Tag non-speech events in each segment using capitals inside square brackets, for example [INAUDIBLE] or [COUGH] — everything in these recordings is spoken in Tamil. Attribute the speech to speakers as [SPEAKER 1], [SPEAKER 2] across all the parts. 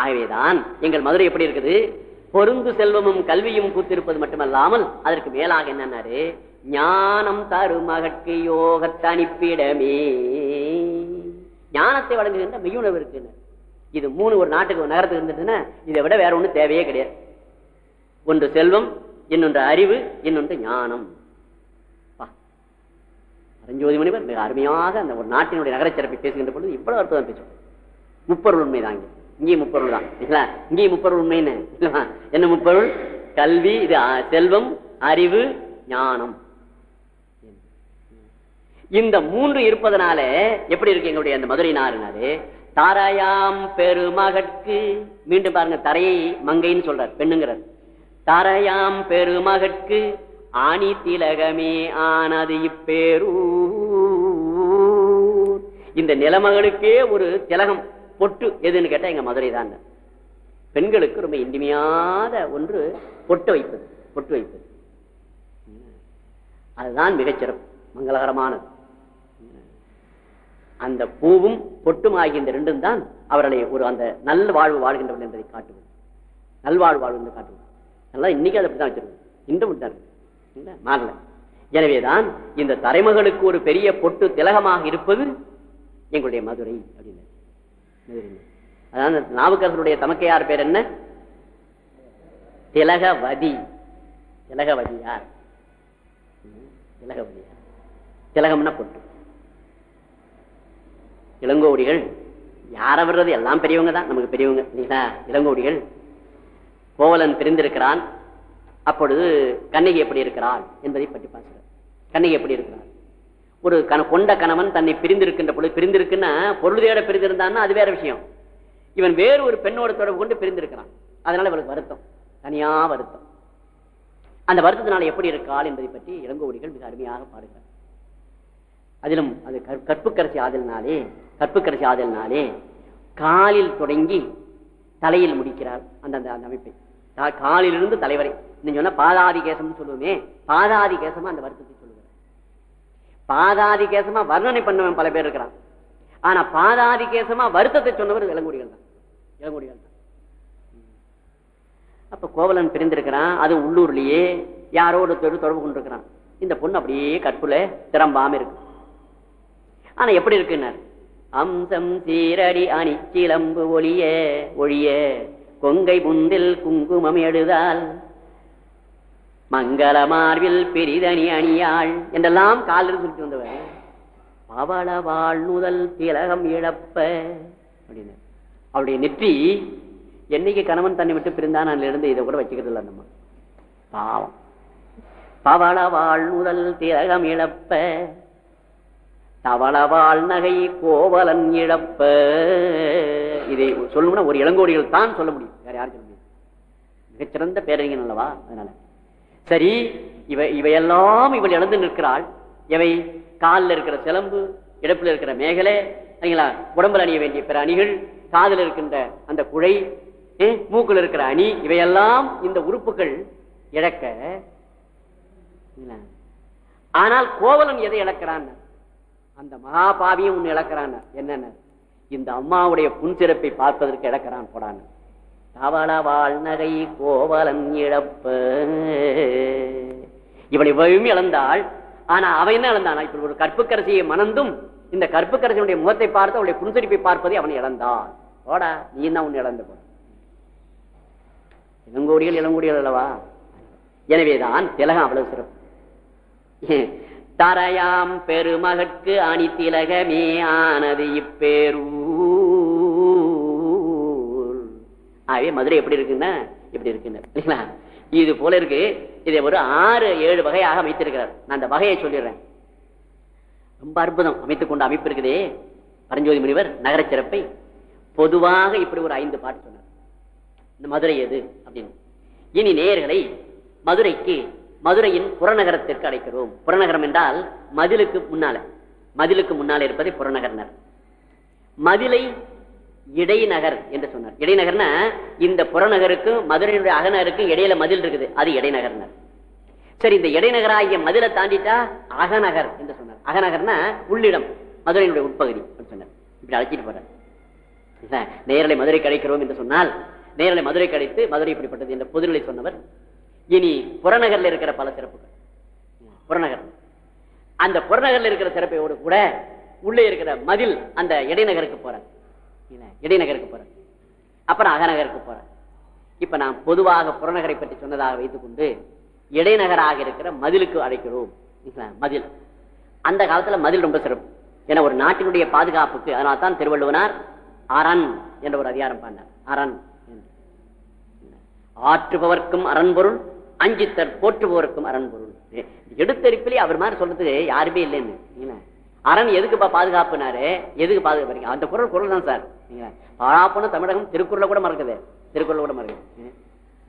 [SPEAKER 1] ஆகவேதான் எங்கள் மதுரை எப்படி இருக்குது? பொருந்து செல்வமும் கல்வியும் கூத்திருப்பது மட்டுமல்லாமல் அதற்கு மேலாக என்னன்னாரு? ஞானம் தருமகற்கு யோக தனிப்பிடமே ஞானத்தை வழங்குகின்ற மெய்யுணர்வு இருக்குன்னு இது மூணு ஒரு நாட்டுக்கு ஒரு நகரத்துக்கு இருந்ததுன்னா இதை விட வேற ஒன்றும் தேவையே கிடையாது. ஒன்று செல்வம் இன்னொன்று அறிவு இன்னொன்று ஞானம். பரஞ்சோதி மணிவர் மிக அருமையாக அந்த ஒரு நாட்டினுடைய நகரச் சிறப்பை பேசுகின்ற பொழுது இவ்வளவு அற்புதம் பேசுவோம் முப்பொருள் உண்மைதான் இங்கே இங்கேயும் முப்பொருள் தான் இங்கேயும் முப்பொருள் உண்மைன்னு என்ன? முப்பொருள்? கல்வி இது செல்வம் அறிவு ஞானம். இந்த மூன்று இருப்பதனால எப்படி இருக்கு எங்களுடைய அந்த மதுரை நாறுனாரு தாராயாம் பெருமகற்கு மீண்டும் பாருங்க தரையை மங்கைன்னு சொல்றார் பெண்ணுங்கிறார். தரையாம் பெருமகற்கு ஆணி திலகமே ஆனது இப்பேரூர். இந்த நிலமகளுக்கே ஒரு திலகம். பொட்டு எதுன்னு கேட்டா எங்க மதுரை தான். பெண்களுக்கு ரொம்ப இனிமையாத ஒன்று பொட்டு வைப்பது பொட்டு வைப்பது. அதுதான் மிகச்சிறப்பு மங்களகரமானது. அந்த பூவும் பொட்டும் ஆகிய இந்த ரெண்டும் தான் அவர்களை ஒரு அந்த நல் வாழ்வு வாழ்கின்றவர்கள் என்பதை காட்டுவது. நல்வாழ்வு வாழ்வு என்று காட்டுவது. நல்லா இன்னைக்கு அதை அப்படிதான் வச்சிருக்கோம். இன்றும் விட்டார் மாறல. எனவேதான் இந்த தலைமகளுக்கு ஒரு பெரிய பொட்டு திலகமாக இருப்பது எங்களுடைய மதுரை அப்படின்னு. அதாவது நாவுக்கரசருடைய தமக்கையார் பேர் என்ன? திலகவதி. திலகவதியார். திலகவதியார். திலகம்னா பொட்டு. இளங்கோடிகள் யார வர்றது எல்லாம் பெரியவங்க தான். நமக்கு பெரியவங்க இல்லைங்களா? இளங்கோடிகள். கோவலன் பிரிந்திருக்கிறான். அப்பொழுது கண்ணகி எப்படி இருக்கிறாள் என்பதை பற்றி பார்க்கிறார் கண்ணகி எப்படி இருக்கிறாள்? ஒரு கண கொண்ட கணவன் தன்னை பிரிந்திருக்கின்ற பொழுது பிரிந்திருக்குன்னா பொருளுதையோட பிரிந்திருந்தான்னா அது வேற விஷயம். இவன் வேறு ஒரு பெண்ணோட தொடர்பு கொண்டு பிரிந்திருக்கிறான். அதனால இவளுக்கு வருத்தம். தனியா வருத்தம். அந்த வருத்தத்தினால எப்படி இருக்காள் என்பதை பற்றி இளங்கோடிகள் மிக அருமையாக பாடுகிறார். அதிலும் அது கற்- கற்புக்கரசி ஆதலினாலே கற்புக்கரசி ஆதலினாலே காலில் தொடங்கி தலையில் முடிக்கிறார் அந்த அந்த அமைப்பை. காலிலிருந்து தலைவரை. நீங்க சொன்னா பாதாதி கேசம்னு சொல்லுவோமே பாதாதி கேசமா அந்த வருத்தத்தை பாதாதி கேசமா வர்ணனை பண்ணவன் பல பேர் இருக்கிறான். ஆனா பாதாதி கேசமா வருத்தத்தை சொன்னவர் இளங்குடிகள் தான். இளங்குடிகள் தான். அப்ப கோவலன் பிரிந்திருக்கிறான் அது உள்ளூர்லயே யாரோட தொடு தொடர்பு கொண்டிருக்கிறான். இந்த பொண்ணு அப்படியே கற்புல திறம்பாம இருக்கு. ஆனா எப்படி இருக்குன்னாரு? அம்சம் சீரடி அணி சிலம்பு ஒளிய ஒழிய கொங்கை புந்தில் குங்குமம் எழுதால் மங்கள மார்பில் பெரிதனி அணியாள் என்றெல்லாம் காலில் சொல்லிட்டு வந்தவன் பவள வாழ் முதல் திலகம் இழப்ப அப்படின்னு. அவருடைய நெற்றி என்னைக்கு கணவன் தன்னை விட்டு பிரிந்தான் அதுல இருந்து இதை கூட வச்சுக்கிறது இல்லை நம்ம. பாவம். பவள வாழ் முதல் திலகம் இழப்ப தவளவாள் நகை கோவலன் இழப்ப. இதை சொல்லணும்னா ஒரு இளங்கோடிகள் தான் சொல்ல முடியும். வேற யாரும் சொல்ல முடியும் மிகச்சிறந்த பேரறிஞன் அல்லவா? அதனால. சரி இவை இவையெல்லாம் இவள் இழந்து நிற்கிறாள். இவை காலில் இருக்கிற சிலம்பு இடப்புல இருக்கிற மேகலை சரிங்களா? உடம்புல அணிய வேண்டிய பிற அணிகள் காதில் இருக்கின்ற அந்த குழை மூக்கில் மூக்குல இருக்கிற அணி இவையெல்லாம் இந்த உறுப்புகள் இழக்க. ஆனால் கோவலன் எதை இழக்கிறான்? அந்த மகாபாவியும் ஒண்ணு இழக்கிறான். என்னென்ன? இந்த அம்மாவுடைய புன்சிறப்பை பார்ப்பதற்கு இழக்கிறான் போடான்னு. தவள வாழ்நகை கோவலம் இழப்பு. இவன் இவையும் இழந்தாள் ஆனா அவன் என்ன இழந்தான் இப்படி ஒரு கற்புக்கரசியை மணந்தும் இந்த கற்புக்கரசியனுடைய முகத்தை பார்த்து அவளுடைய புன்சிரிப்பை பார்ப்பதை அவன் இழந்தான். ஓடா நீ என்ன உன் இழந்து போ. இளங்கோடிகள் இளங்கோடிகள் அல்லவா? எனவேதான் திலகம் அவ்வளவு சிறப்பு. தரையாம் பெருமகற்கு அணி திலகமே ஆனது இப்பேரும் ஆகவே மதுரை எப்படி இருக்குன்னா இப்படி இருக்குன்னு. இல்லைங்களா? இது போல இருக்கு. இதை ஒரு ஆறு ஏழு வகையாக அமைத்திருக்கிறார். நான் அந்த வகையை சொல்லிடுறேன். ரொம்ப அற்புதம். அமைத்துக் கொண்ட அமைப்பு இருக்குதே. பரஞ்சோதி முனிவர் நகர சிறப்பை பொதுவாக இப்படி ஒரு ஐந்து பாட்டு சொன்னார். இந்த மதுரை எது? அப்படின்னு. இனி நேயர்களை மதுரைக்கு மதுரையின் புறநகரத்திற்கு அழைக்கிறோம். புறநகரம் என்றால் மதிலுக்கு முன்னால. மதிலுக்கு முன்னால இருப்பதை புறநகர்னர். மதிலை இடைநகர் என்று சொன்னார். இடைநகர்னா இந்த புறநகருக்கும் மதுரையினுடைய அகநகருக்கும் இடையில மதில் இருக்குது. அது இடைநகர்னர் சரி இந்த இடைநகராகிய மதிலை தாண்டிட்டா அகநகர் என்று சொன்னார். அகநகர்னா உள்ளிடம் மதுரையினுடைய உட்பகுதி அப்படின்னு சொன்னார். இப்படி அழைச்சிட்டு போறார். நேரலை மதுரை கிடைக்கிறோம் என்று சொன்னால் நேரலை மதுரை கிடைத்து மதுரை இப்படிப்பட்டது என்ற பொதுநிலை சொன்னவர். இனி புறநகர்ல இருக்கிற பல சிறப்புகள். புறநகர். அந்த புறநகர்ல இருக்கிற சிறப்பையோடு கூட உள்ளே இருக்கிற மதில் அந்த இடைநகருக்கு போற இடைநகருக்கு போற அப்புறம் அகநகருக்கு போற இப்ப நான் பொதுவாக புறநகரை பற்றி சொன்னதாக வைத்துக் கொண்டு இடைநகராக இருக்கிற மதிலுக்கு அழைக்கிறோம். மதில். அந்த காலத்துல மதில் ரொம்ப சிறப்பு. ஏன்னா ஒரு நாட்டினுடைய பாதுகாப்புக்கு அதனால தான் திருவள்ளுவனார் அரண் என்ற ஒரு அதிகாரம் பண்ணார் அரண் என்று. ஆற்றுபவர்க்கும் அரண்பொருள் அஞ்சித்தர் போற்றுபவர்க்கும் அரண்பொருள் எடுத்தரிப்பிலே அவர் மாதிரி சொல்றது யாருமே இல்லைன்னு. அரண் எதுக்குப்பா பாதுகாப்புனாரு? எதுக்கு பாதுகாப்பு? அந்த குரல் குரல் தான் சார். பாழாப்புன தமிழகம் திருக்குறளை கூட மறக்குது. திருக்குறள் கூட மறக்குது.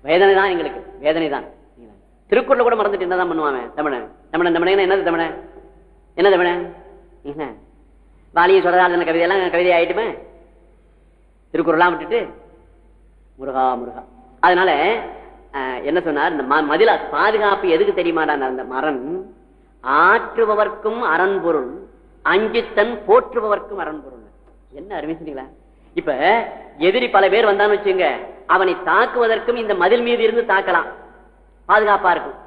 [SPEAKER 1] வேதனை தான் எங்களுக்கு வேதனை தான் திருக்குறளை கூட மறந்துட்டு என்னதான் பண்ணுவாங்க தமிழன். தமிழன் தமிழன் என்னது தமிழன்? என்ன தமிழன்? என்ன? வாலியும் சொல்றதா கவிதையெல்லாம் கவிதை ஆயிட்டுமே? திருக்குறளாம் விட்டுட்டு? முருகா முருகா. அதனால என்ன சொன்னார்? இந்த ம- மதில பாதுகாப்பு எதுக்கு தெரியுமாடா அந்த மரம் ஆற்றுபவர்க்கும் அரண்பொருள் அஞ்சித்தன் போற்றுபவர்க்கும் அரண்பொருள் என்ன அருமை சொன்னீங்களா இப்ப எதிரி பல பேர் வந்தான்னு வச்சுங்க அவனை தாக்குவதற்கும் இந்த மதில் மீது இருந்து தாக்கலாம். பாதுகாப்பா இருக்கும்.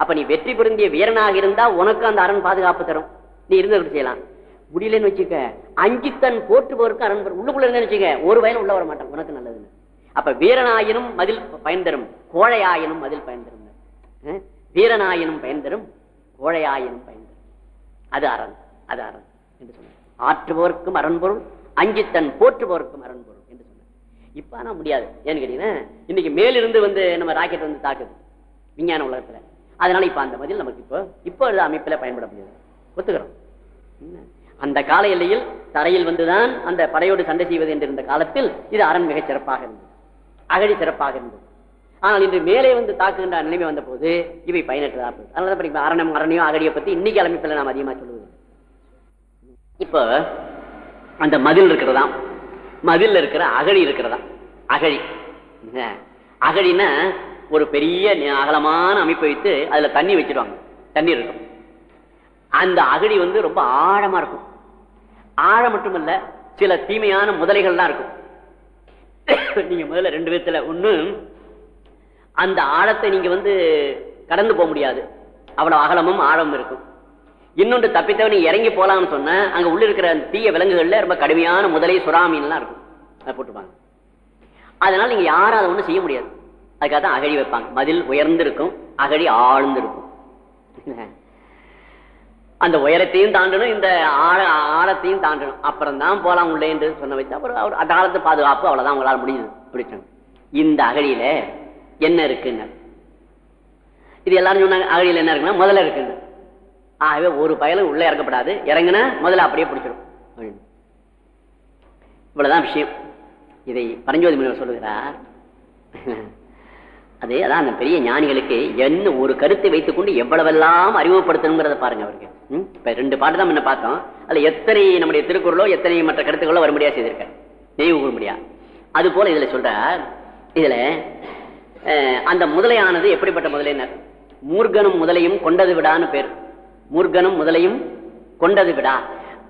[SPEAKER 1] அப்ப நீ வெற்றி பொருந்திய வீரனாக இருந்தா உனக்கு அந்த அரண் பாதுகாப்பு தரும். நீ இருந்து செய்யலாம்? முடியலன்னு வச்சுக்க அஞ்சித்தன் போற்றுபவருக்கு அரண் உள்ளுக்குள்ள இருந்து வச்சுக்க ஒரு வயலும் உள்ள வர மாட்டான். உனக்கு நல்லதுன்னு. அப்ப வீரனாயினும் மதில் பயன் தரும் கோழையாயினும் மதில் பயன் தரும். வீரனாயினும் பயன் தரும் கோழையாயினும் பயன் தரும். அது அரண் அது அரண் என்று சொன்னார். அஞ்சு தன் போற்றுபவருக்கு போற்றுபவர்க்கும் அரண்பொருள் என்று சொன்னார். இப்ப ஆனா முடியாது. ஏன்னு கேட்டீங்கன்னா இன்னைக்கு மேலிருந்து வந்து நம்ம ராக்கெட் வந்து தாக்குது விஞ்ஞான உலகத்துல. அதனால இப்ப அந்த பதில் நமக்கு இப்போ இப்போ அமைப்புல பயன்பட முடியாது ஒத்துக்கிறோம் அந்த கால எல்லையில் தரையில் வந்துதான் அந்த படையோடு சண்டை செய்வது என்றிருந்த காலத்தில் இது அரண் மிகச் சிறப்பாக இருந்தது. அகழி சிறப்பாக இருந்தது. ஆனால் இன்று மேலே வந்து தாக்குகின்ற நிலைமை வந்த போது இவை பயனற்றதா போகுது. அதனால அரணம் அரணியோ அகழியை பத்தி இன்னைக்கு அமைப்பில் நாம் அதிகமா சொல்லுவது இப்போ அந்த மதில் இருக்கிறதா மதில் இருக்கிற அகழி இருக்கிறதா அகழி. அகழின்னா ஒரு பெரிய அகலமான அமைப்பை வைத்து அதுல தண்ணி வச்சிருவாங்க தண்ணி இருக்கும். அந்த அகழி வந்து ரொம்ப ஆழமா இருக்கும். ஆழம் மட்டுமல்ல சில தீமையான முதலைகள்லாம் இருக்கும். நீங்க முதல்ல ரெண்டு விதத்துல ஒண்ணு அந்த ஆழத்தை நீங்க வந்து கடந்து போக முடியாது. அவ்வளவு அகலமும் ஆழமும் இருக்கும். இன்னொன்று தப்பித்தவன் இறங்கி போலாம்னு சொன்னா அங்க உள்ள இருக்கிற தீய விலங்குகள்ல ரொம்ப கடுமையான முதலை சுறாமீன்லாம் இருக்கும். அதை போட்டுப்பாங்க. அதனால நீங்க யாரும் அதை ஒண்ணும் செய்ய முடியாது. அதுக்காக தான் அகழி வைப்பாங்க. மதில் உயர்ந்து இருக்கும் அகழி ஆழ்ந்திருக்கும். அந்த உயரத்தையும் தாண்டணும் இந்த ஆழ ஆழத்தையும் தாண்டணும். அப்புறம் தான் போலாம் உள்ளே என்று சொன்ன வச்சு அப்புறம் அவர் அந்த காலத்து பாதுகாப்பு அவ்வளவுதான் அவங்களால் முடியுது பிடிச்சணும் இந்த அகழியில என்ன இருக்குன்னு இது எல்லாரும் சொன்னாங்க அகழியில என்ன இருக்குன்னா முதல்ல இருக்குன்னு ஆகவே ஒரு பயலும் உள்ள இறக்கப்படாது. இறங்குனா முதல்ல அப்படியே பிடிச்சிடும் இவ்வளவுதான் விஷயம். இதை பரஞ்சோதி முனிவர் சொல்லுகிறார். அது அதான் அந்த பெரிய ஞானிகளுக்கு என்ன ஒரு கருத்தை வைத்துக் கொண்டு எவ்வளவெல்லாம் அறிமுகப்படுத்தணுங்கிறத பாருங்க அவருக்கு. ம்? இப்ப ரெண்டு பாட்டு தான் முன்ன பார்த்தோம். அதுல எத்தனை நம்முடைய திருக்குறளோ எத்தனை மற்ற கருத்துக்களோ வரும்படியா முடியாது நினைவு கூற முடியா அது போல இதுல சொல்றார். இதுல அந்த முதலையானது எப்படிப்பட்ட முதலையினர் மூர்கனும் முதலையும் கொண்டது விடான்னு பேர். மூர்க்கனும் முதலையும் கொண்டது விடா.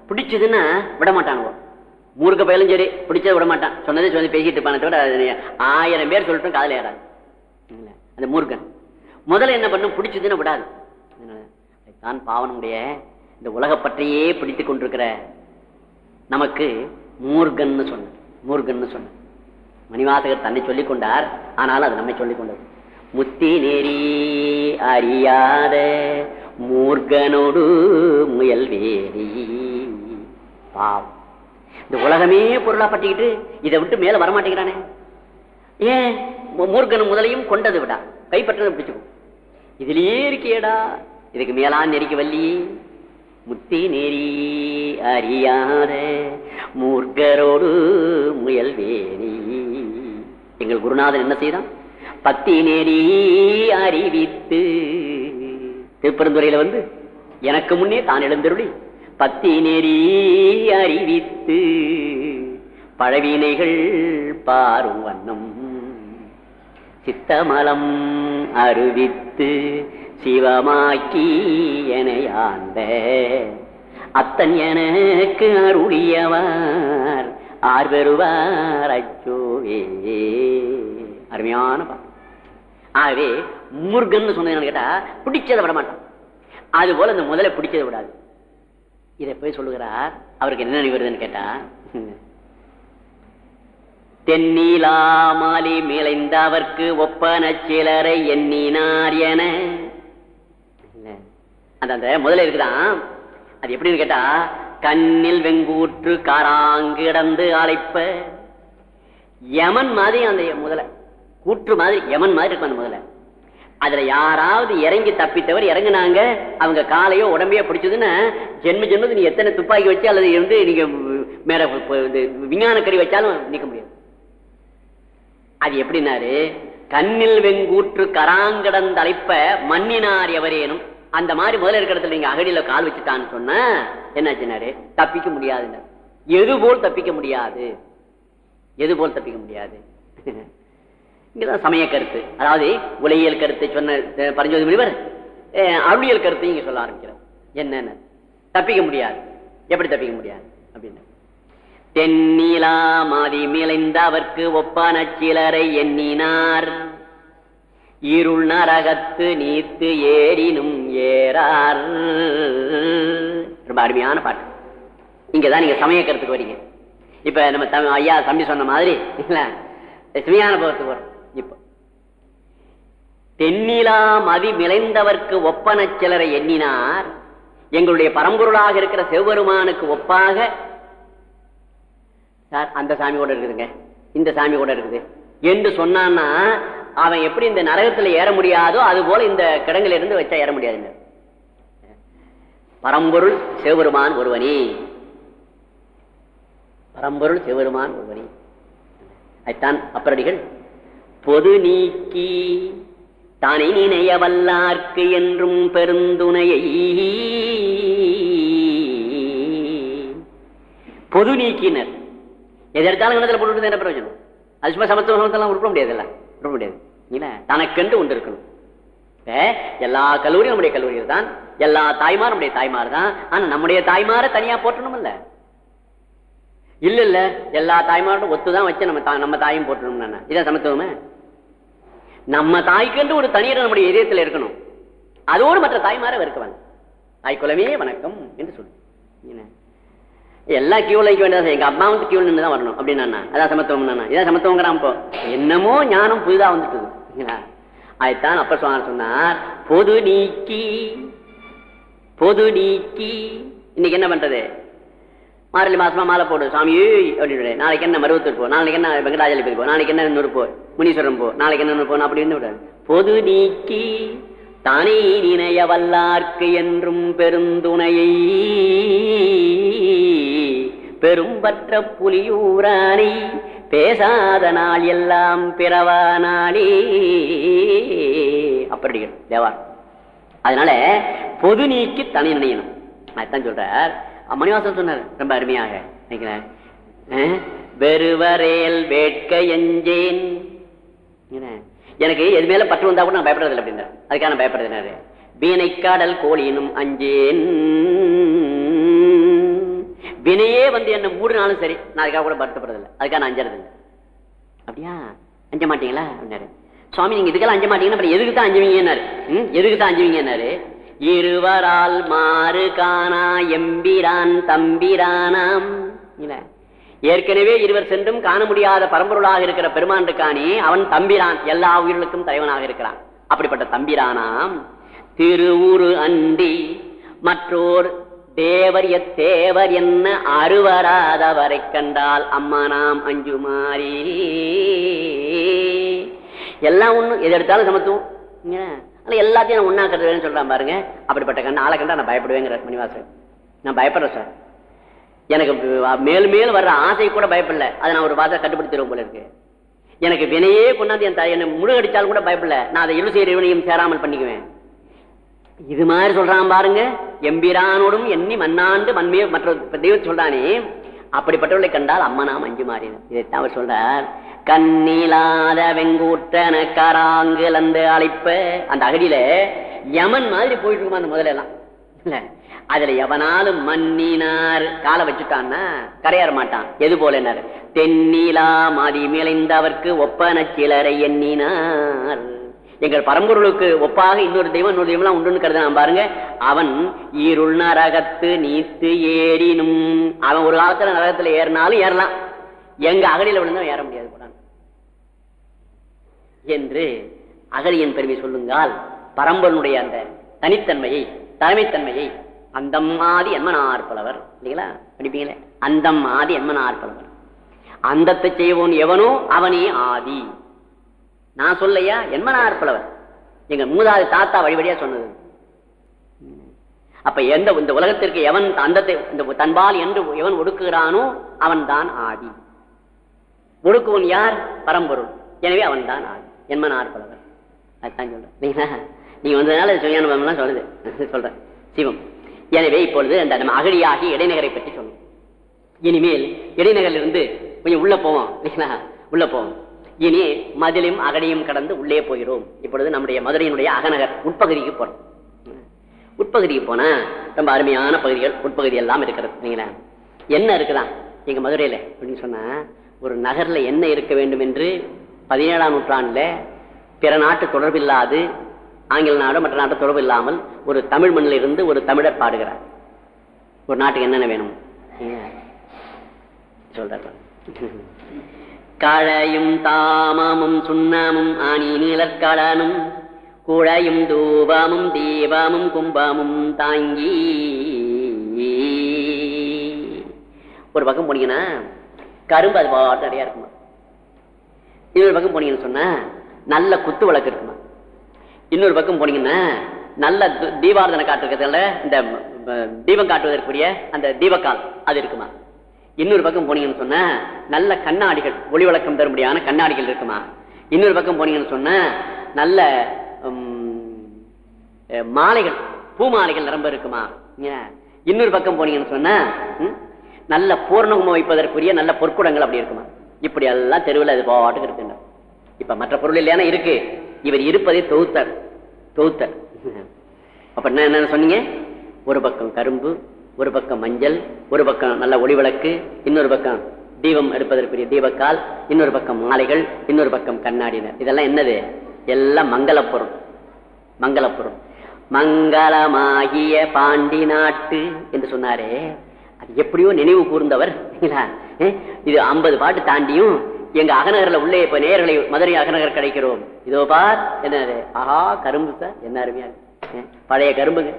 [SPEAKER 1] பிடிச்சதுன்னா விடமாட்டானுவோம் மூர்க்க பயலும் சரி பிடிச்சது விட மாட்டான் சொன்னதே சொல்லி பேசிட்டு இருப்பான அது ஆயிரம் பேர் சொல்லிட்டு காதல ஏறாது. அந்த மூர்க்கன் முதல்ல என்ன பண்ணும்? பிடிச்சதுன்னு விடாது. தான் பாவனுடைய இந்த உலக பற்றியே பிடித்து கொண்டிருக்கிற நமக்கு மூர்க்கன்னு சொன்ன மூர்க்கன்னு சொன்ன. மணிவாசகர் தன்னை சொல்லிக் கொண்டார். ஆனாலும் அது நம்மை சொல்லிக் கொண்டது. முத்தி நெறி அறியாத மூர்கனோடு முயல் வேலி பாவம். இந்த உலகமே பொருளா பட்டிக்கிட்டு இதை விட்டு மேல வரமாட்டேங்கிறானே. ஏன்? மூர்கன் முதலையும் கொண்டது விடா. கைப்பற்றதை பிடிச்சுக்கும் இதுலயே இருக்கேடா இதுக்கு மேலான் நெறிக்க வள்ளி. முத்தி நெறி அறியாத மூர்க்கரோடு முயல்வேணி எங்கள் குருநாதன் என்ன செய்தான்? பத்தி நெறி அறிவித்து திருப்பெருந்துறையில வந்து எனக்கு முன்னே தான் எழுந்தருளி பத்தி நெறி அறிவித்து பழவினைகள் பாரும் வண்ணம் சித்தமலம் அருவித்து சிவமாக்கி என ஆண்ட அத்தன் எனக்கு அருளியவார் ஆர்வருவார் அச்சோவே. அருமையான பாட்டு. ஆகவே முருகன் சொன்னது கேட்டா பிடிச்சதை விட மாட்டான். அது போல இந்த முதல்ல பிடிச்சதை விடாது. இதை போய் சொல்லுகிறார் அவருக்கு என்ன நினைவுறதுன்னு கேட்டா தென்னீலாமாலி மேலைந்த அவர்க்கு ஒப்பன சிலரை எண்ணினார் என. அந்த அந்த முதல்ல இருக்குதான். அது எப்படின்னு கேட்டா கண்ணில் வெங்கூற்று காராங்கிடந்து அழைப்ப. யமன் மாதிரி அந்த முதல்ல கூற்று மாதிரி யமன் மாதிரி இருக்கும் அந்த முதல்ல. அதுல யாராவது இறங்கி தப்பித்தவர் இறங்குனாங்க அவங்க காலையோ உடம்பையோ பிடிச்சதுன்னா ஜென்ம ஜென்மத்து நீ எத்தனை துப்பாக்கி வச்சு அல்லது வந்து நீங்க மேல விஞ்ஞான கறி வச்சாலும் நீக்க முடியாது. அது எப்படின்னாரு? கண்ணில் வெங்கூற்று கராங்கடந்தழைப்ப மண்ணினார் எவரேனும். அந்த மாதிரி முதல்ல இருக்கிற இடத்துல நீங்க அகடியில கால் வச்சுட்டான்னு சொன்ன என்னாச்சுனாரு தப்பிக்க முடியாதுன்னு எது போல் தப்பிக்க முடியாது? எது போல் தப்பிக்க முடியாது? இங்கதான் சமய கருத்து. அதாவது உலகியல் கருத்தை சொன்ன பரஞ்சோதி முனிவர் அருளியல் கருத்தை இங்க சொல்ல ஆரம்பிக்கிறார். என்னென்ன? தப்பிக்க முடியாது. எப்படி தப்பிக்க முடியாது? அப்படின்னு தென்னிலா மாதி மிளைந்த அவர்க்கு ஒப்பான சிலரை எண்ணினார். இருள் நரகத்து நீத்து ஏறினும் ஏறார். ரொம்ப அருமையான பாட்டு. இங்கதான் நீங்க சமய கருத்துக்கு வரீங்க. இப்ப நம்ம ஐயா தம்பி சொன்ன மாதிரி இல்லைங்களா சுமையான போகிறதுக்கு வரும். இப்ப தென்னிலா மதி மிளைந்தவர்க்கு ஒப்பன சிலரை எண்ணினார். எங்களுடைய பரம்பொருளாக இருக்கிற சிவபெருமானுக்கு ஒப்பாக சார் அந்த சாமி கூட இருக்குதுங்க. இந்த சாமி கூட இருக்குது. என்று சொன்னான்னா அவன் எப்படி இந்த நரகத்துல ஏற முடியாதோ அது போல இந்த கிடங்குல இருந்து வச்சா ஏற முடியாது பரம்பொருள் சிவபெருமான் ஒருவனி. பரம்பொருள் சிவபெருமான் ஒருவனி. அதுதான் அப்பரடிகள் பொது நீக்கி தானே நினைய வல்லார்க்கு என்றும் பெருந்துணையை. பொது நீக்கினர். எது எடுத்தாலும் போட்டு என்ன பிரயோஜனம்? அது சும்மா சமத்துவ சமத்தெல்லாம் உருப்ப முடியாதுல்ல? உருப்ப முடியாது. இல்ல தனக்கென்று ஒன்று இருக்கணும் எல்லா கல்லூரியும் நம்முடைய கல்லூரியில் தான். எல்லா தாய்மார் நம்முடைய தாய்மார் தான். ஆனா நம்முடைய தாய்மார தனியா போட்டணும் இல்ல இல்ல. இல்ல எல்லா தாய்மாரோட ஒத்துதான் வச்சு நம்ம நம்ம தாயும் போட்டணும் இதான் சமத்துவமே? நம்ம தாய்க்கென்று ஒரு தனியர் நம்முடைய இதயத்தில் இருக்கணும். அதோடு மற்ற தாய்மாரை வெறுக்குவாங்க தாய் வணக்கம் என்று சொல்லு. எல்லா கியூல வைக்க எங்க அம்மா வந்து கியூல நின்று தான் வரணும் அப்படின்னு அதான் சமத்துவம் இதான் சமத்துவங்கிறான் இப்போ. என்னமோ ஞானம் புதிதா வந்துட்டு அதுதான் அப்ப சொன்னார். பொது நீக்கி பொது நீக்கி. இன்னைக்கு என்ன பண்றது? மாரளி மாசமா மாலை போடு. சாமி அப்படின்னு நாளைக்கு என்ன மருவத்தூர் போ? நாளைக்கு என்ன வெங்கடாஜலபதி போ? நாளைக்கு என்ன இன்னொரு போ? முனீஸ்வரம் போ? நாளைக்கு என்ன போன அப்படி இருந்து விடாது பொது நீக்கி தானே நினைய வல்லார்க்கு என்றும் பெருந்துணையை பெரும்பற்ற புலியூரானை பேசாத நாள் எல்லாம் பிறவா நாளே. அப்படிகள் தேவா. அதனால பொது நீக்கி தனி நினையணும். அதுதான் சொல்றார். மணிவாசன் சொன்னார் ரொம்ப அருமையாக. நினைக்கிறேன். வெறுவரேல் வேட்க எஞ்சேன். எனக்கு எது மேல பற்று வந்தா கூட நான் பயப்படுறது இல்லை அப்படின்னா அதுக்காக நான் பயப்படுறது வீணைக்காடல் கோழியினும் அஞ்சேன். வினையே வந்து என்ன மூடினாலும் சரி நான் அதுக்காக கூட வருத்தப்படுறதில்லை. அதுக்காக நான் அஞ்சறது அப்படியா? அஞ்ச மாட்டீங்களா? அப்படின்னாரு. சுவாமி நீங்க இதுக்கெல்லாம் அஞ்ச மாட்டீங்கன்னா எதுக்கு தான் அஞ்சுவீங்கன்னாரு? எதுக்கு தான் அஞ்சுவீங்கன்னாரு? இருவரால் மாறு காணா எம்பிரான் தம்பிரானாம். ஏற்கனவே இருவர் சென்றும் காண முடியாத பரம்பொருளாக இருக்கிற பெருமான் இருக்கானே அவன் தம்பிரான் எல்லா உயிர்களுக்கும் தலைவனாக இருக்கிறான். அப்படிப்பட்ட தம்பிரானாம். திருவுரு அண்டி மற்றோர் தேவர் எத்தேவர் என்ன அருவராதவரை கண்டால் அம்மா நாம் அஞ்சுமாரி எல்லாம் ஒண்ணு எது எடுத்தாலும் சமத்துவம். ஆனா எல்லாத்தையும் நான் ஒன்னா கட்டுவேன்னு சொல்றான் பாருங்க. அப்படிப்பட்ட கண்ணு ஆளை கண்டா நான் பயப்படுவேங்கிற மணிவாசன் நான் பயப்படுறேன் சார். எனக்கு மேல் மேல் வர்ற ஆசை கூட பயப்படல. அதை நான் ஒரு வாசை கட்டுப்படுத்திடுவோம் போல இருக்கு. எனக்கு வினையே கொண்டாந்து என் என்னை முழுகடிச்சாலும் கூட பயப்படல. நான் அதை இருசை இறைவனையும் சேராமல் பண்ணிக்குவேன். இது மாதிரி சொல்றான் பாருங்க. எம்பிரானோடும் எண்ணி மண்ணாண்டு மண்மையை மற்ற தெய்வம் சொல்றானே. அப்படிப்பட்டவர்களை கண்டால் அம்மா நாம் அஞ்சு மாறின இதைத்தான் அவர் சொல்றார். கண்ணிலாத வெங்கூற்றன கராங்குலந்து அந்த அழைப்ப. அந்த அகடியில யமன் மாதிரி போயிட்டு இருக்குமா அந்த முதல்ல இல்ல. அதுல எவனாலும் மன்னினார் காலை வச்சுட்டான்னா கரையாற மாட்டான். எது போல தென்னிலா மதி மிளைந்தவர்க்கு ஒப்பன சிலரை எண்ணினார். எங்கள் பரம்பொருளுக்கு ஒப்பாக இன்னொரு தெய்வம் இன்னொரு தெய்வம் உண்டுன்னு கருதுனா பாருங்க அவன் ஈருள் நரகத்து நீத்து ஏறினும். அவன் ஒரு காலத்துல நரகத்துல ஏறினாலும் ஏறலாம். எங்க அகடியில விழுந்தா ஏற முடியாது கூட என்று அகலியன் பெருமை சொல்லுங்கால் பரம்பனுடைய அந்த தனித்தன்மையை தலைமைத்தன்மையை அந்தம் மாதி எம்மனார் புலவர். இல்லைங்களா? படிப்பீங்களே? அந்தம் மாதி எம்மனார் புலவர். அந்தத்தை செய்வோன் எவனோ அவனே ஆதி. நான் சொல்லையா? என்மனார் புலவர். எங்க மூதாவது தாத்தா வழிபடியா சொன்னது. அப்ப எந்த இந்த உலகத்திற்கு எவன் அந்தத்தை இந்த தன்பால் என்று எவன் ஒடுக்குகிறானோ அவன் தான் ஆதி. ஒடுக்குவன் யார்? பரம்பொருள். எனவே அவன் தான் ஆதி. என்மனார் புலவர். அதுதான் சொல்றேன். நீங்க வந்ததுனால சுயானுபவம்லாம் சொல்லுது. [LAUGHS] சொல்றேன். சிவம். எனவே இப்பொழுது அந்த நம்ம அகழியாகி இடைநகரை பற்றி சொல்லணும் இனிமேல் இடைநகரிலிருந்து கொஞ்சம் உள்ள போவோம். இல்லைங்களா உள்ள போவோம். இனி மதிலும் அகடியும் கடந்து உள்ளே போயிடும் இப்பொழுது நம்முடைய மதுரையினுடைய அகநகர் உட்பகுதிக்கு போறோம். உட்பகுதிக்கு போனா ரொம்ப அருமையான பகுதிகள் உட்பகுதி எல்லாம் இருக்கிறது. நீங்களா என்ன இருக்குதான்? எங்க மதுரையில அப்படின்னு சொன்னா ஒரு நகர்ல என்ன இருக்க வேண்டும் என்று பதினேழாம் நூற்றாண்டுல பிற நாட்டு தொடர்பில்லாது ஆங்கில நாடு மற்ற நாட்டு தொடர்பு இல்லாமல் ஒரு தமிழ் மண்ணில் இருந்து ஒரு தமிழர் பாடுகிறார். ஒரு நாட்டுக்கு என்னென்ன வேணும்? சொல்ற கழையும் தாமமும் சுண்ணமும் ஆணி நீலற்கடனும் குழையும் தூபமும் தீபமும் கும்பமும் தாங்கி. ஒரு பக்கம் போனீங்கன்னா கரும்பு அது பாட்டு நிறையா இருக்குமா? இன்னொரு பக்கம் போனீங்கன்னு சொன்னா நல்ல குத்து விளக்கு இருக்குமா? இன்னொரு பக்கம் போனீங்கன்னா நல்ல தீபாரதனை காட்டுறதுல இந்த தீபம் காட்டுவதற்குரிய அந்த தீபக்கால் அது இருக்குமா? இன்னொரு பக்கம் போனீங்கன்னு சொன்ன நல்ல கண்ணாடிகள் ஒளி வழக்கம் தரும்படியான கண்ணாடிகள் இருக்குமா? இன்னொரு பக்கம் போனீங்கன்னு சொன்ன நல்ல மாலைகள் பூ மாலைகள் நிரம்ப இருக்குமா? இன்னொரு பக்கம் போனீங்கன்னு சொன்ன நல்ல பூர்ணகுமம் வைப்பதற்குரிய நல்ல பொற்குடங்கள் அப்படி இருக்குமா? இப்படி எல்லாம் தெருவில் அது பாட்டுக்கு இருக்குங்க. இப்ப மற்ற பொருள் இல்லையான இருக்கு. இவர் இருப்பதை தொகுத்தர் தொகுத்தர் [LAUGHS] அப்ப என்ன என்ன சொன்னீங்க? ஒரு பக்கம் கரும்பு ஒரு பக்கம் மஞ்சள் ஒரு பக்கம் நல்ல ஒளி விளக்கு இன்னொரு பக்கம் தீபம் எடுப்பதற்குரிய தீபக்கால் இன்னொரு பக்கம் மாலைகள் இன்னொரு பக்கம் கண்ணாடினர் இதெல்லாம் என்னது? எல்லாம் மங்களப்புறம் மங்களப்புறம் மங்களமாகிய பாண்டி நாட்டு என்று சொன்னாரே. அது எப்படியோ நினைவு கூர்ந்தவர் இது ஐம்பது பாட்டு தாண்டியும் எங்க அகநகர்ல உள்ளே இப்ப நேர்களை மதுரை அகநகர் கிடைக்கிறோம். இதோ பார் என்னது? ஆஹா கரும்பு சார் என்ன அருமையா பழைய கரும்புங்க.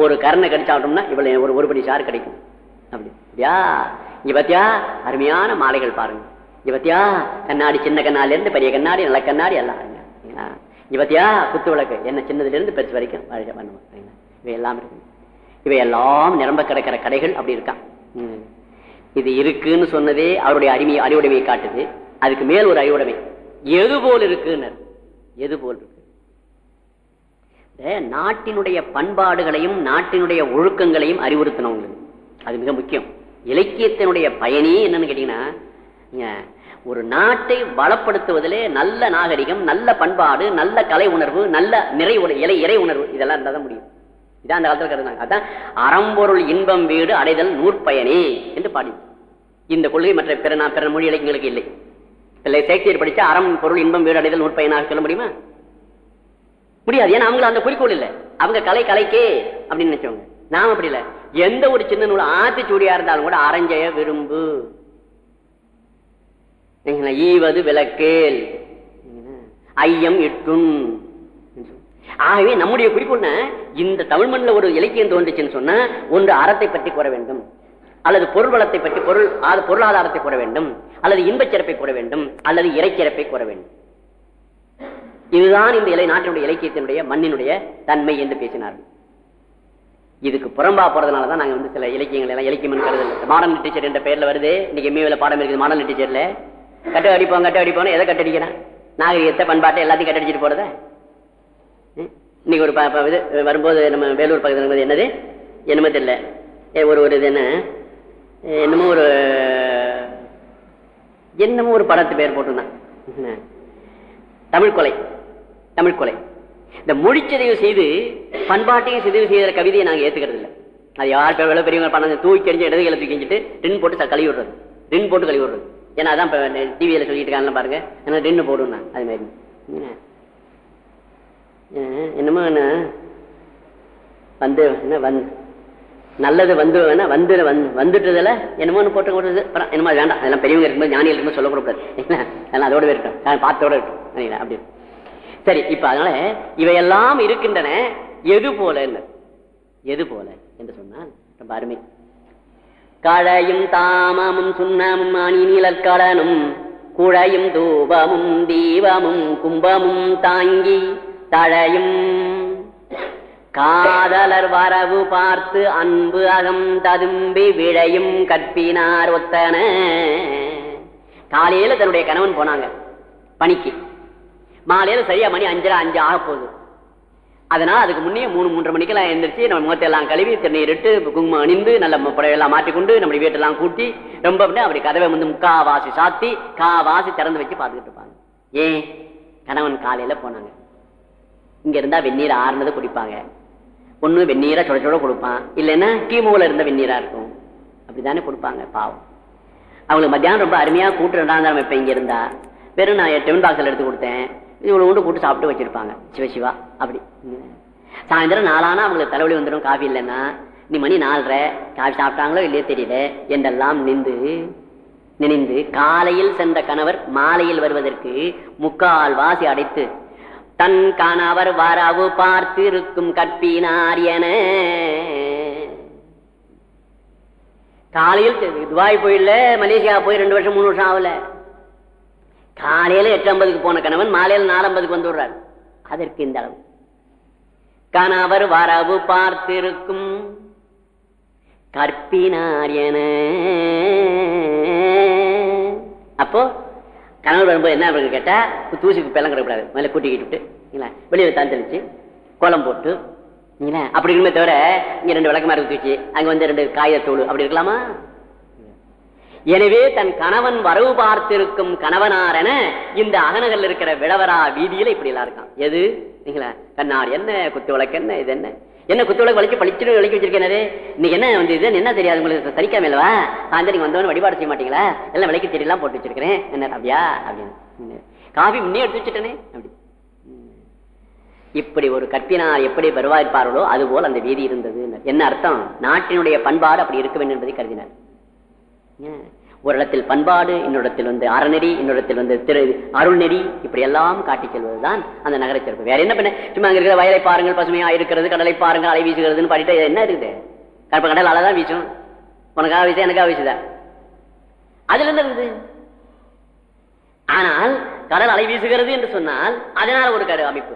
[SPEAKER 1] ஒரு கரணை கடிச்சாட்டோம்னா இவ்வளவு ஒரு ஒரு படி சாறு கிடைக்கும். அப்படி. அப்படியா இங்க பத்தியா? அருமையான மாலைகள் பாருங்க. இங்க பத்தியா? கண்ணாடி சின்ன கண்ணாடில இருந்து பெரிய கண்ணாடி நல்ல கண்ணாடி எல்லாம் இங்க பத்தியா? குத்து விளக்கு. என்ன சின்னதுல இருந்து பெருசு வரைக்கும் இவையெல்லாம் இருக்கு. இவையெல்லாம் நிரம்ப கிடக்கிற கடைகள் அப்படி இருக்கான். இது இருக்குன்னு சொன்னதே அவருடைய அருமை அறிவுடைமையை காட்டுது. அதுக்கு மேல் ஒரு அறிவுடைமை எது போல் இருக்குன்னு எது போல் இருக்கு? நாட்டினுடைய பண்பாடுகளையும் நாட்டினுடைய ஒழுக்கங்களையும் அறிவுறுத்தணும் அது மிக முக்கியம். இலக்கியத்தினுடைய பயனே என்னன்னு கேட்டீங்கன்னா ஒரு நாட்டை வளப்படுத்துவதிலே நல்ல நாகரிகம் நல்ல பண்பாடு நல்ல கலை உணர்வு நல்ல நிறை இலை இறை உணர்வு இதெல்லாம் இருந்தால் தான் முடியும். இதான் அந்த காலத்தில் கருதுனாங்க. அதான் அறம்பொருள் இன்பம் வீடு அடைதல் நூற்பயனே என்று பாடி இந்த கொள்கை மற்ற பிற பிற மொழி இலக்கியங்களுக்கு இல்லை. இல்லை சேக்சியர் படித்தா அறம் பொருள் இன்பம் வீடு அடைதல் நூற்பயனாக சொல்ல முடியுமா? முடியாது. ஏன்னா அவங்கள அந்த குறிக்கோள் இல்லை. அவங்க கலை கலைக்கே அப்படின்னு நினைச்சவங்க. நாம அப்படி இல்லை. எந்த ஒரு சின்ன நூல் ஆத்திச்சூடியா இருந்தாலும் கூட அரஞ்சய விரும்பு. ஈவது விளக்கேல் ஐயம் இட்டும் ஆகவே நம்முடைய குறிக்கோள் இந்த தமிழ் மண்ணில் ஒரு இலக்கியம் தோன்றுச்சுன்னு சொன்னா ஒன்று அறத்தை பற்றி கூற வேண்டும். அல்லது பொருள் வளத்தை பற்றி பொருள் பொருளாதாரத்தை கூற வேண்டும். அல்லது இன்பச்சிறப்பை கூற வேண்டும். அல்லது இறைச்சிறப்பை கூற வேண்டும். இதுதான் இந்த இலை நாட்டினுடைய இலக்கியத்தினுடைய மண்ணினுடைய தன்மை என்று பேசினார்கள். இதுக்கு புறம்பா போறதுனால தான் நாங்கள் வந்து சில இலக்கியங்கள் எல்லாம் இலக்கியம் கருதல். மாடர்ன் டீச்சர் என்ற பெயர்ல வருது. இன்னைக்கு எம்மியில் பாடம் இருக்குது மாடர்ன் டீச்சர்ல கட்ட அடிப்போம் கட்ட அடிப்போம் எதை கட்டடிக்கிறான் நாகரிகத்தை பண்பாட்டை எல்லாத்தையும் கட்டடிச்சிட்டு போறத? இன்னைக்கு ஒரு இது வரும்போது நம்ம வேலூர் பக்கத்தில் என்னது? என்னமோ தெரியல. ஒரு ஒரு இது என்ன? என்னமோ ஒரு என்னமோ ஒரு படத்து பேர் போட்டிருந்தான். தமிழ் கொலை. தமிழ் கொலை. இந்த மொழிச்சதைவு செய்து பண்பாட்டையும் சிதைவு செய்த கவிதையை நாங்க ஏத்துக்கிறது இல்லை அது யார் பேர் எவ்வளவு பெரியவங்க பண்ணாங்க தூக்கி அடிச்சு இடது கையில தூக்கி அடிச்சுட்டு ரின் போட்டு கழுவி விடுறது. ரின் போட்டு கழுவி விடுறது. ஏன்னா அதான் இப்ப டிவியில சொல்லிட்டு இருக்காங்கன்னு பாருங்க. ஏன்னா ரின்னு போடுவேன் நான் அது மாதிரி. என்னமோ என்ன? வந்து என்ன வந்து நல்லது வந்து வேணா வந்து வந்துட்டதுல என்னமோ ஒன்று போட்டு கொடுத்தது அப்புறம் என்னமோ வேண்டாம். அதெல்லாம் பெரியவங்க இருக்கும்போது ஞானிகள் இருக்கும்போது சொல்லக்கூடாது. என்ன? அதெல்லாம் அதோட இருக்கட்டும். பார்த்தோட இருக்கட்டும். அப்படி. சரி இப்ப அதனால இவையெல்லாம் இருக்கின்றன. எது போல எது போல என்று சொன்னால் ரொம்ப அருமை. கழையும் தாமமும் சுண்ணமும் அணி நிழற்கடனும் குழையும் தூபமும் தீபமும் கும்பமும் தாங்கி தழையும். காதலர் வரவு பார்த்து அன்பு அகம் ததும்பி விழையும் கற்பினார் ஒத்தன. காலையில தன்னுடைய கணவன் போனாங்க பணிக்கு. மாலையில சரியா மணி அஞ்சரை அஞ்சு ஆக போகுது. அதனால அதுக்கு முன்னே மூணு மூன்றரை மணிக்கெல்லாம் எழுந்திரிச்சு நம்ம முகத்தை எல்லாம் கழுவி திருநீர் இட்டு குங்குமம் அணிந்து நல்ல புடவையெல்லாம் மாட்டிக்கொண்டு நம்ம வீட்டெல்லாம் கூட்டி ரொம்ப அப்படி கதவை வந்து முக்காவாசி சாத்தி காவாசி திறந்து வச்சு பார்த்துக்கிட்டு இருப்பாங்க. ஏன்? கணவன் காலையில போனாங்க. இங்க இருந்தா வெந்நீர் ஆறுனது குடிப்பாங்க. ஒண்ணு வெந்நீரை சுட சுட கொடுப்பான். இல்லைன்னா கீமூல இருந்த வெந்நீரா இருக்கும். அப்படித்தானே கொடுப்பாங்க பாவம். அவங்களுக்கு மத்தியானம் ரொம்ப அருமையா கூட்டு ரெண்டாம் தரம் இப்ப இங்க இருந்தா. வெறும் நான் டிஃபன் பாக்ஸில் எடுத்து கொடுத்தேன். இவ்வளவு உண்டு கூட்டு சாப்பிட்டு வச்சிருப்பாங்க. சிவ சிவா அப்படி. சாயந்தரம் நாளானா அவங்களுக்கு தலைவலி வந்துடும் காஃபி இல்லைன்னா. நீ மணி நாலரை காஃபி சாப்பிட்டாங்களோ இல்லையோ தெரியல. என்றெல்லாம் நின்று நினைந்து காலையில் சென்ற கணவர் மாலையில் வருவதற்கு முக்கால் வாசி அடைத்து தன் கணவர் வரவு பார்த்திருக்கும் கற்பினார் என. காலையில் துபாய் போயிடல மலேசியா போய் ரெண்டு வருஷம் மூணு வருஷம் ஆகல. காலையில எட்டு ஐம்பதுக்கு போன கணவன் மாலையில நாலு ஐம்பதுக்கு வந்து விடுறாரு அதற்கு இந்த அளவு. கணவர் வரவு பார்த்திருக்கும் கற்பினார் என. அப்போ கணவர் வரும்போது என்ன அப்படின்னு கேட்டா தூசி குப்பையெல்லாம் கிடக்கூடாது மேல கூட்டிக்கிட்டு விட்டு. வெளியே வெளியில தான் தெளிச்சு கோலம் போட்டு. இல்ல அப்படி இருக்குமே தவிர இங்க ரெண்டு விளக்கு இருக்கு தூச்சி அங்க வந்து ரெண்டு காயத்தூள் அப்படி இருக்கலாமா? எனவே தன் கணவன் வரவு பார்த்திருக்கும் கணவனாரென இந்த அகநகர்ல இருக்கிற விளவரா வீதியில இப்படி எல்லாம் இருக்கான். எது? நீங்களா கண்ணாடி என்ன? குத்து விளக்கு என்ன? இது என்ன? என்ன குத்து விளக்கு வலிச்சு பளிச்சுட்டு விளக்கி வச்சிருக்கேனே. இன்னைக்கு என்ன வந்து இது? என்ன தெரியாது உங்களுக்கு? சரிக்காம இல்லவா சாயந்தரம் நீங்க வந்தவன வழிபாடு செய்ய மாட்டீங்களா? எல்லாம் விளக்கி தெரியலாம் போட்டு வச்சிருக்கிறேன். என்ன அப்படியா அப்படின்னு. காபி முன்னே எடுத்து வச்சுட்டேனே. அப்படி. இப்படி ஒரு கற்பினார் எப்படி வருவாய்ப்பார்களோ அதுபோல் அந்த வீதி இருந்தது. என்ன அர்த்தம்? நாட்டினுடைய பண்பாடு அப்படி இருக்க வேண்டும் என்பதை கருதினார். ஒரு இடத்தில் பண்பாடு இன்னொருடத்தில் வந்து அறநெறி இன்னொருடத்தில் வந்து திரு அருள்நெறி இப்படி எல்லாம் காட்டி செல்வதுதான் அந்த நகர சிறப்பு. வேற என்ன பண்ண சும்மா அங்க இருக்கிற வயலை பாருங்கள் பசுமையா இருக்கிறது கடலை பாருங்கள் அலை வீசுகிறதுன்னு பாடிட்டு என்ன இருக்குது? கருப்ப கடல் அலைதான் வீசும். உனக்காக வீச எனக்காக வீசுதா? அதுல இருந்து இருக்குது? ஆனால் கடல் அலை வீசுகிறது என்று சொன்னால் அதனால ஒரு கரு அமைப்பு.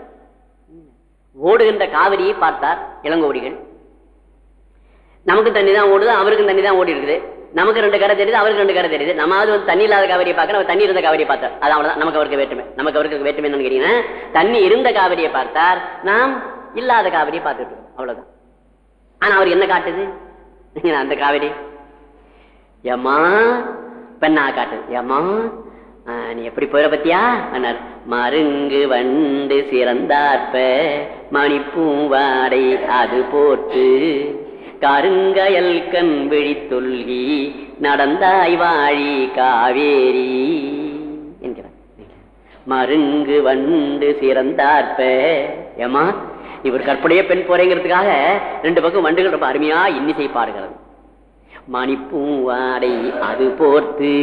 [SPEAKER 1] ஓடுகின்ற காவிரியை பார்த்தார் இளங்கோடிகள். நமக்கு தண்ணி தான் ஓடுது அவருக்கும் தண்ணி தான் ஓடி இருக்குது நமக்கு ரெண்டு கரை தெரியுது அவருக்கு ரெண்டு கரை தெரியுது. நமாவது வந்து தண்ணி இல்லாத காவிரியை பார்க்க அவர் தண்ணி இருந்த காவிரியை பார்த்தார். அது அவ்வளவுதான். நமக்கு அவருக்கு வேற்றுமை. நமக்கு அவருக்கு வேற்றுமை நினைக்கிறீங்க தண்ணி இருந்த காவிரியை பார்த்தார் நாம் இல்லாத காவிரியை பார்த்துட்டு அவ்வளவுதான். ஆனா அவர் என்ன காட்டுது? [LAUGHS] அந்த காவிரி. ஏமா பெண்ணா காட்டுது. ஏமா ஆஹ், நீ எப்படி போயிட பத்தியா? அண்ணார் மருங்கு வண்டு சிறந்தாற்ப மணிப்பூவாடை அது போட்டு கருங்கயல் கண் விழித்தொல்கி நடந்தாய் வாழி காவேரி என்கிறார். மருங்கு வண்டு சிறந்தார்ப்ப. ஏமா இவர் கற்புடைய பெண் போறேங்கிறதுக்காக ரெண்டு பக்கம் வண்டுகள் ரொம்ப அருமையா இன்னிசை பாடுகிறது. மணிப்பூவாடை அது போர்த்து.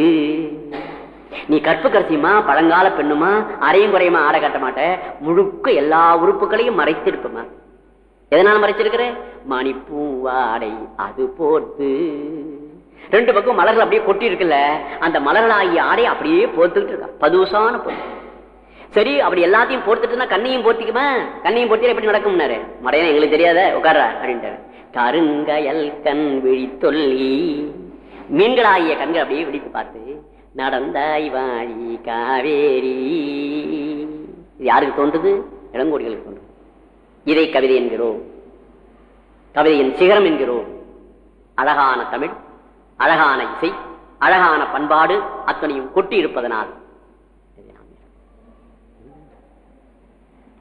[SPEAKER 1] நீ கற்பு கரிசியுமா பழங்கால பெண்ணுமா அரையும் குறையுமா ஆட கட்ட மாட்ட முழுக்க எல்லா உறுப்புகளையும் மறைத்திருப்பமா எதனால மறைச்சிருக்கிற? மணிப்பூவாடை அது போட்டு. ரெண்டு பக்கம் மலர்கள் அப்படியே கொட்டி இருக்குல்ல அந்த மலர்களாகிய ஆடை அப்படியே போர்த்துக்கிட்டு இருக்கா. பதுசான பொண்ணு சரி அப்படி எல்லாத்தையும் போர்த்துட்டுனா கண்ணையும் போர்த்திக்குமா? கண்ணையும் போர்த்தியா எப்படி நடக்கும்னாரு? மடையன எங்களுக்கு தெரியாத உட்கார அப்படின்ட்டு கருங்கயல் கண் விழி தொல்லி மீன்களாகிய கண்கள் அப்படியே விழித்து பார்த்து நடந்தாய் வாழி காவேரி. இது யாருக்கு தோன்றுது? இளங்கோடிகளுக்கு தோன்றுது. இதை கவிதை என்கிறோம். கவிதையின் சிகரம் என்கிறோம். அழகான தமிழ் அழகான இசை அழகான பண்பாடு அத்தனையும் கொட்டி இருப்பதனால்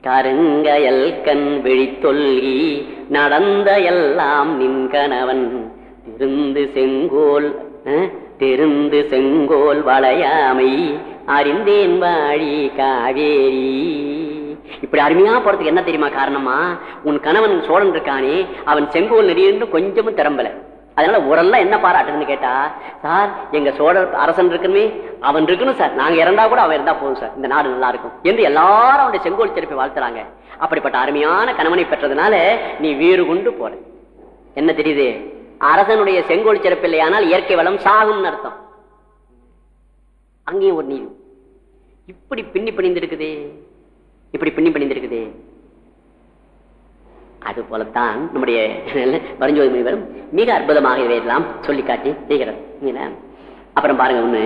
[SPEAKER 1] கருங்கயல் கண் விழித்தொல்கி நடந்த எல்லாம் நின் கணவன். திருந்து செங்கோல் அஹ், திருந்து செங்கோல் வளையாமை. அறிந்தேன் வாழி காவேரி. இப்படி அருமையா போறதுக்கு என்ன தெரியுமா காரணமா உன் கணவன் சோழன் இருக்கானே அவன் செங்கோல் நெறியிருந்து கொஞ்சமும் திறம்பல. அதனால ஊரெல்லாம் என்ன பாராட்டுதுன்னு கேட்டா சார் எங்க சோழர் அரசன் இருக்குமே அவன் இருக்கணும் சார். நாங்க இறந்தா கூட அவன் இருந்தா போதும் சார். இந்த நாடு நல்லா இருக்கும். என்று எல்லாரும் அவனுடைய செங்கோல் சிறப்பை வாழ்த்துறாங்க. அப்படிப்பட்ட அருமையான கணவனை பெற்றதுனால நீ வீறு கொண்டு போற. என்ன தெரியுது? அரசனுடைய செங்கோல் சிறப்பு இல்லையானால் இயற்கை வளம் சாகும்னு அர்த்தம். அங்கேயும் ஒரு நீதி. இப்படி பின்னி பிணிந்திருக்குதே இப்படி பின்னி பண்ணியிருக்குது அது போலத்தான் நம்முடைய பரஞ்சோதி முனிவரும் மிக அற்புதமாக இவையெல்லாம் சொல்லி காட்டி செய்கிறார் அப்புறம் பாருங்க ஒண்ணு.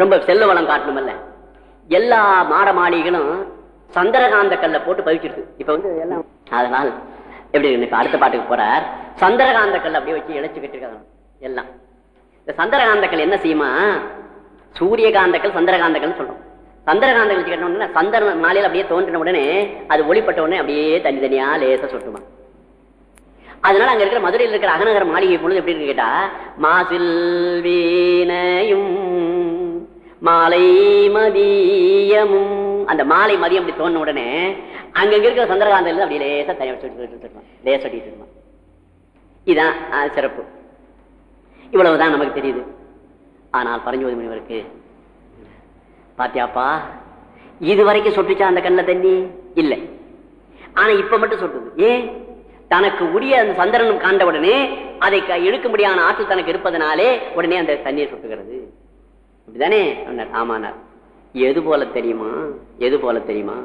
[SPEAKER 1] ரொம்ப செல்ல வளம் காட்டணுமல்ல. எல்லா மாட மாளிகளும் சந்திரகாந்த கல்ல போட்டு பவிச்சிருக்கு இப்ப வந்து எல்லாம் அதனால் எப்படி இருக்கு? அடுத்த பாட்டுக்கு போறார். சந்திரகாந்த கல் அப்படியே வச்சு இழைச்சுக்கிட்டு இருக்காங்க எல்லாம். இந்த சந்திரகாந்த கல் என்ன செய்யுமா? சூரியகாந்தக்கள் சந்திரகாந்தக்கள் சொல்றோம். சந்திரகாந்தக்கல் வச்சுக்கிட்டோம்னா சந்திரன் மாலையில் அப்படியே தோன்றின உடனே அது ஒளிப்பட்ட உடனே அப்படியே தனித்தனியா லேசா சொட்டுமா. அதனால அங்க இருக்கிற மதுரையில் இருக்கிற அகநகர மாளிகை பொழுது எப்படி இருக்கு கேட்டா மாசில் வீணையும் மாலை மதியமும் அந்த மாலை மதியம் அப்படி தோணுன உடனே அங்கங்க இருக்கிற சந்திரகாந்தல் அப்படியே லேசா தனியா சொட்டு லேசா சொல்லிட்டு இதான் ஆ, சிறப்பு. இவ்வளவுதான் நமக்கு தெரியுது. ஆனால் பரஞ்சோதி முனிவருக்கு பாத்தியாப்பா இது வரைக்கும் சொட்டுச்சா அந்த கண்ணில் தண்ணி? இல்லை. ஆனா இப்ப மட்டும் சொட்டுது. ஏன் தனக்கு உரிய அந்த சந்திரனும் காண்ட உடனே அதை க- முடியாத ஆற்றல் தனக்கு இருப்பதனாலே உடனே அந்த தண்ணீர் சொட்டுகிறது. அப்படிதானே? ஆமானார். எது போல தெரியுமா? எது போல தெரியுமா?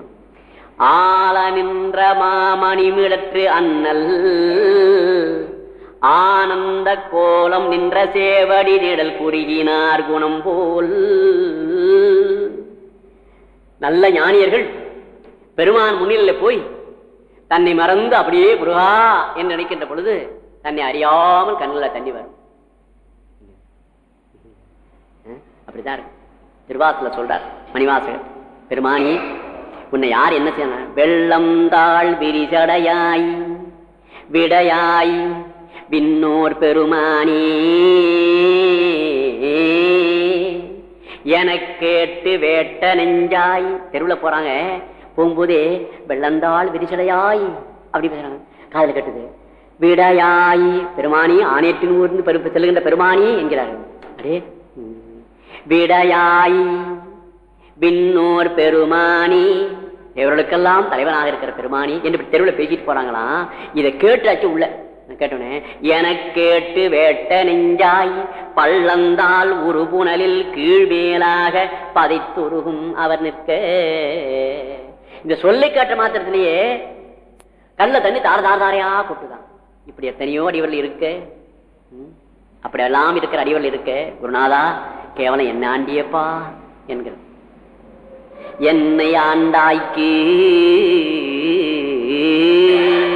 [SPEAKER 1] ஆள நின்ற மாமணிமிடற்று அண்ணல். ஆனந்த கோலம் நின்ற சேவடி நிழல் குறுகினார் குணம் போல். நல்ல ஞானியர்கள் பெருமான் முன்னிலையில் போய் தன்னை மறந்து அப்படியே முருகா என்று நினைக்கின்ற பொழுது தன்னை அறியாமல் கண்ணில் தண்ணி வரும். அப்படிதான் இருக்கு. திருவாசல சொல்றார் மணிவாசகர் பெருமானி உன்னை யார் என்ன செய்யணும் வெள்ளம் தாழ் விரிசடையாய் விடையாய் விண்ணோர் பெருமானே. எனக் கேட்டு வேட்ட நெஞ்சாய். தெருவுல போறாங்க. போகும்போதே வெள்ளந்தாள் விரிசடையாய். அப்படி பேசுறாங்க. காதல கட்டுது. விடையாய். பெருமானி ஆணையத்தின் ஊர்ந்து பருப்பு செல்லுகின்ற பெருமானி என்கிறார்கள் அடே. ம். விடையாய். விண்ணோர் பெருமானி. இவர்களுக்கெல்லாம் தலைவனாக இருக்கிற பெருமானி. என்று தெருவில் பேசிட்டு போறாங்களாம். இதை கேட்டாச்சு உள்ள. கேட்டோனே எனக் கேட்டு வேட்ட நெஞ்சாய் பள்ளந்தால் உருபுணலில் கீழ்வேலாக பதைத்துருகும் அவர் நிற்க. இந்த சொல்லை கேட்ட மாத்திரத்திலேயே கண்ண தண்ணி தார தார தாரையா கொட்டுதான். இப்படி எத்தனையோ அடிவர்கள் இருக்கு அப்படி எல்லாம் இருக்கிற அடிவர்கள் இருக்கு குருநாதா கேவலம் என்ன ஆண்டியப்பா என்கிற என்னை ஆண்டாய்க்கு.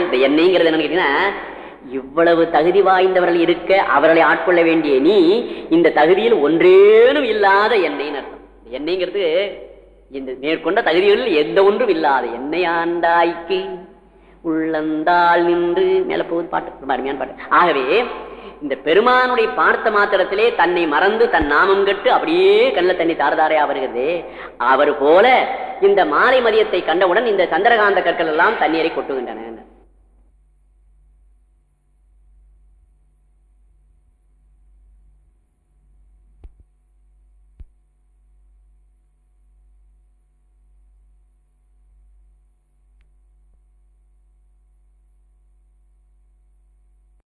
[SPEAKER 1] இந்த என்னைங்கிறது என்னன்னு கேட்டீங்கன்னா இவ்வளவு தகுதி வாய்ந்தவர்கள் இருக்க அவர்களை ஆட்கொள்ள வேண்டிய நீ இந்த தகுதியில் ஒன்றேனும் இல்லாத எண்ணெய்னு அர்த்தம் எண்ணெய்ங்கிறது இந்த மேற்கொண்ட தகுதிகளில் எந்த ஒன்றும் இல்லாத என்னை ஆண்டாய்க்கு உள்ளந்தாள் நின்று மேல போகுது பாட்டு. ரொம்ப அருமையான பாட்டு. ஆகவே இந்த பெருமானுடைய பார்த்த மாத்திரத்திலே தன்னை மறந்து தன் நாமம் கட்டு அப்படியே கல்ல தண்ணி தாரதாரையா வருகிறது அவர் போல இந்த மாலை மதியத்தை கண்டவுடன் இந்த சந்திரகாந்த கற்கள் எல்லாம் தண்ணீரை கொட்டுகின்றன.